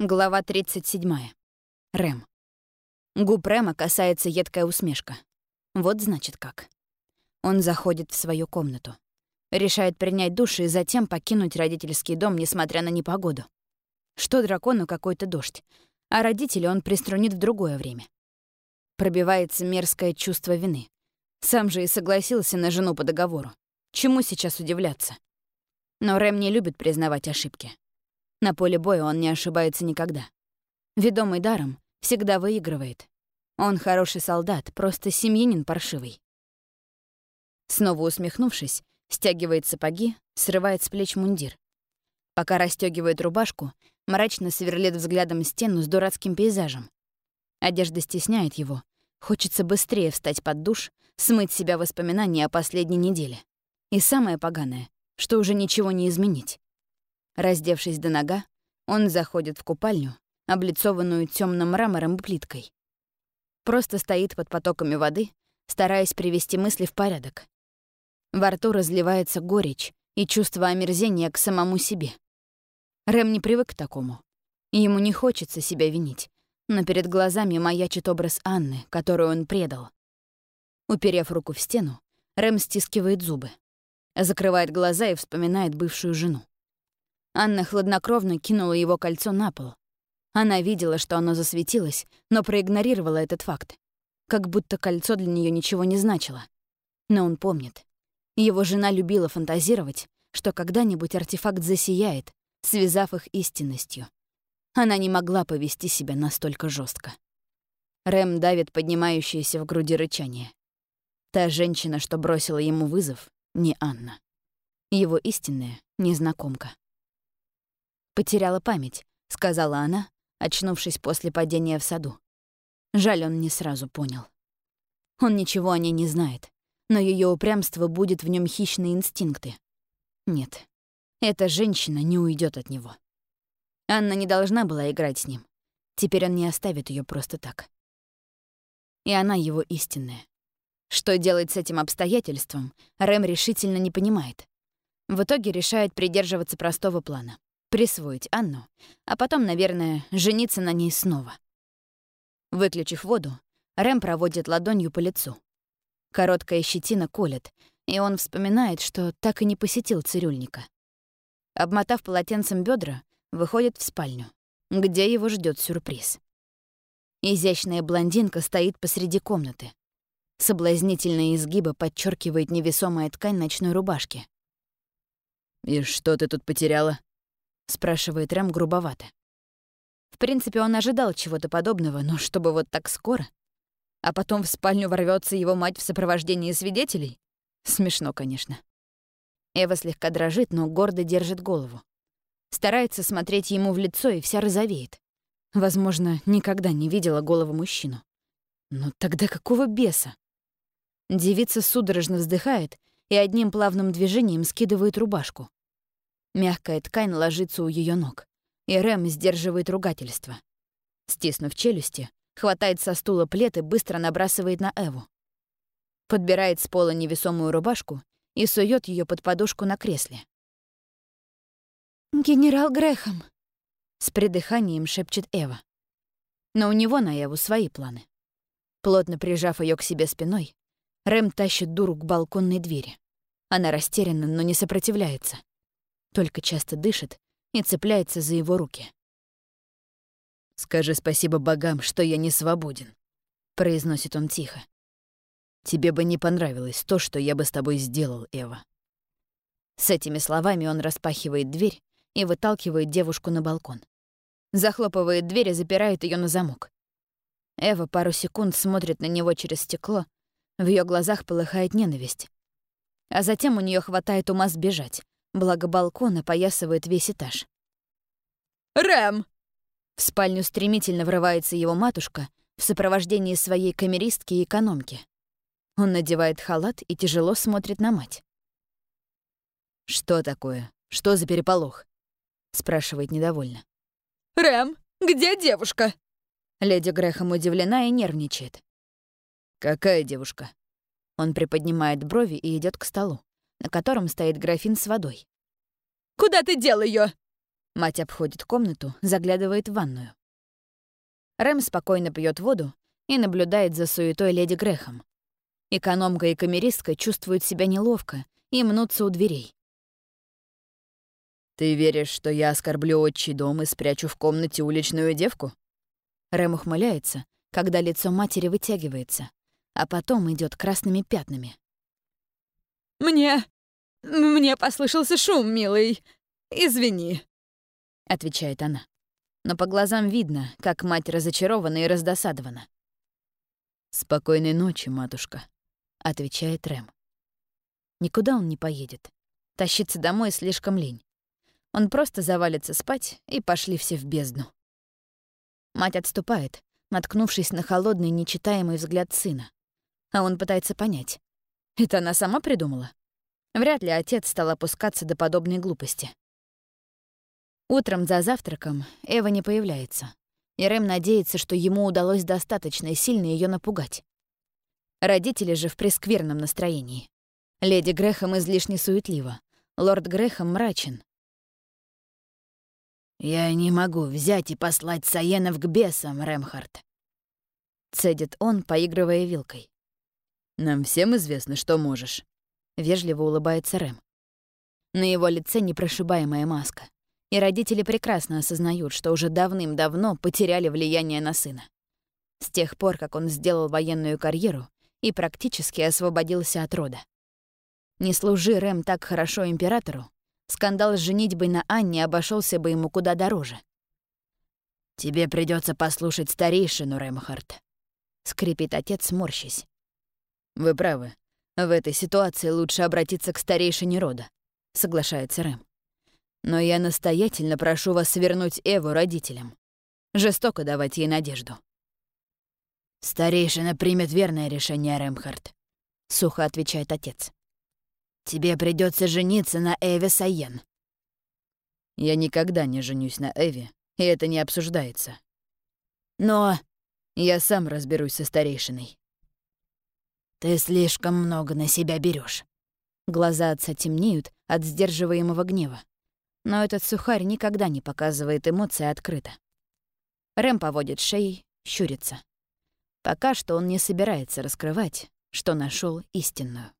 Глава 37. Рэм. Губ Рэма касается едкая усмешка. Вот значит как. Он заходит в свою комнату. Решает принять душ и затем покинуть родительский дом, несмотря на непогоду. Что дракону какой-то дождь, а родителей он приструнит в другое время. Пробивается мерзкое чувство вины. Сам же и согласился на жену по договору. Чему сейчас удивляться? Но Рэм не любит признавать ошибки. На поле боя он не ошибается никогда. Ведомый даром всегда выигрывает. Он хороший солдат, просто семьянин паршивый. Снова усмехнувшись, стягивает сапоги, срывает с плеч мундир. Пока расстегивает рубашку, мрачно сверлит взглядом стену с дурацким пейзажем. Одежда стесняет его. Хочется быстрее встать под душ, смыть себя воспоминания о последней неделе. И самое поганое, что уже ничего не изменить. Раздевшись до нога, он заходит в купальню, облицованную темным мрамором и плиткой. Просто стоит под потоками воды, стараясь привести мысли в порядок. Во рту разливается горечь и чувство омерзения к самому себе. Рэм не привык к такому. Ему не хочется себя винить, но перед глазами маячит образ Анны, которую он предал. Уперев руку в стену, Рэм стискивает зубы, закрывает глаза и вспоминает бывшую жену. Анна хладнокровно кинула его кольцо на пол. Она видела, что оно засветилось, но проигнорировала этот факт. Как будто кольцо для нее ничего не значило. Но он помнит. Его жена любила фантазировать, что когда-нибудь артефакт засияет, связав их истинностью. Она не могла повести себя настолько жестко. Рэм давит поднимающееся в груди рычание. Та женщина, что бросила ему вызов, не Анна. Его истинная незнакомка. «Потеряла память», — сказала она, очнувшись после падения в саду. Жаль, он не сразу понял. Он ничего о ней не знает, но ее упрямство будет в нем хищные инстинкты. Нет, эта женщина не уйдет от него. Анна не должна была играть с ним. Теперь он не оставит ее просто так. И она его истинная. Что делать с этим обстоятельством, Рэм решительно не понимает. В итоге решает придерживаться простого плана присвоить Анну, а потом, наверное, жениться на ней снова. Выключив воду, Рэм проводит ладонью по лицу. Короткая щетина колет, и он вспоминает, что так и не посетил цирюльника. Обмотав полотенцем бедра, выходит в спальню, где его ждет сюрприз. Изящная блондинка стоит посреди комнаты. Соблазнительные изгибы подчеркивает невесомая ткань ночной рубашки. «И что ты тут потеряла?» — спрашивает Рэм грубовато. В принципе, он ожидал чего-то подобного, но чтобы вот так скоро? А потом в спальню ворвется его мать в сопровождении свидетелей? Смешно, конечно. Эва слегка дрожит, но гордо держит голову. Старается смотреть ему в лицо и вся розовеет. Возможно, никогда не видела голову мужчину. Но тогда какого беса? Девица судорожно вздыхает и одним плавным движением скидывает рубашку. Мягкая ткань ложится у ее ног, и Рэм сдерживает ругательство. Стиснув челюсти, хватает со стула плед и быстро набрасывает на Эву. Подбирает с пола невесомую рубашку и сует ее под подушку на кресле. «Генерал Грэхэм», — с придыханием шепчет Эва. Но у него на Эву свои планы. Плотно прижав ее к себе спиной, Рэм тащит дуру к балконной двери. Она растеряна, но не сопротивляется только часто дышит и цепляется за его руки. «Скажи спасибо богам, что я не свободен», — произносит он тихо. «Тебе бы не понравилось то, что я бы с тобой сделал, Эва». С этими словами он распахивает дверь и выталкивает девушку на балкон. Захлопывает дверь и запирает ее на замок. Эва пару секунд смотрит на него через стекло, в ее глазах полыхает ненависть. А затем у нее хватает ума сбежать, благо балкон опоясывает весь этаж. «Рэм!» В спальню стремительно врывается его матушка в сопровождении своей камеристки и экономки. Он надевает халат и тяжело смотрит на мать. «Что такое? Что за переполох?» — спрашивает недовольно. «Рэм, где девушка?» Леди Грэхэм удивлена и нервничает. «Какая девушка?» Он приподнимает брови и идет к столу на котором стоит графин с водой. «Куда ты дел ее? Мать обходит комнату, заглядывает в ванную. Рэм спокойно пьет воду и наблюдает за суетой леди Грехом. Экономка и камеристка чувствуют себя неловко и мнутся у дверей. «Ты веришь, что я оскорблю отчий дом и спрячу в комнате уличную девку?» Рэм ухмыляется, когда лицо матери вытягивается, а потом идет красными пятнами. «Мне... мне послышался шум, милый. Извини», — отвечает она. Но по глазам видно, как мать разочарована и раздосадована. «Спокойной ночи, матушка», — отвечает Рэм. Никуда он не поедет. Тащиться домой слишком лень. Он просто завалится спать, и пошли все в бездну. Мать отступает, наткнувшись на холодный, нечитаемый взгляд сына. А он пытается понять. Это она сама придумала? Вряд ли отец стал опускаться до подобной глупости. Утром за завтраком Эва не появляется, и Рэм надеется, что ему удалось достаточно сильно ее напугать. Родители же в прескверном настроении. Леди Грехом излишне суетлива, лорд Грехом мрачен. «Я не могу взять и послать Саенов к бесам, Рэмхард», — цедит он, поигрывая вилкой. «Нам всем известно, что можешь», — вежливо улыбается Рэм. На его лице непрошибаемая маска, и родители прекрасно осознают, что уже давным-давно потеряли влияние на сына. С тех пор, как он сделал военную карьеру, и практически освободился от рода. Не служи Рэм так хорошо императору, скандал с женитьбой на Анне обошелся бы ему куда дороже. «Тебе придется послушать старейшину, Рэмхард», — скрипит отец, морщись. «Вы правы. В этой ситуации лучше обратиться к старейшине рода», — соглашается Рэм. «Но я настоятельно прошу вас вернуть Эву родителям. Жестоко давать ей надежду». «Старейшина примет верное решение, Рэмхард», — сухо отвечает отец. «Тебе придется жениться на Эве Сайен». «Я никогда не женюсь на Эве, и это не обсуждается». «Но...» «Я сам разберусь со старейшиной». «Ты слишком много на себя берешь. Глаза отца темнеют от сдерживаемого гнева. Но этот сухарь никогда не показывает эмоции открыто. Рэм поводит шеей, щурится. Пока что он не собирается раскрывать, что нашел истинную.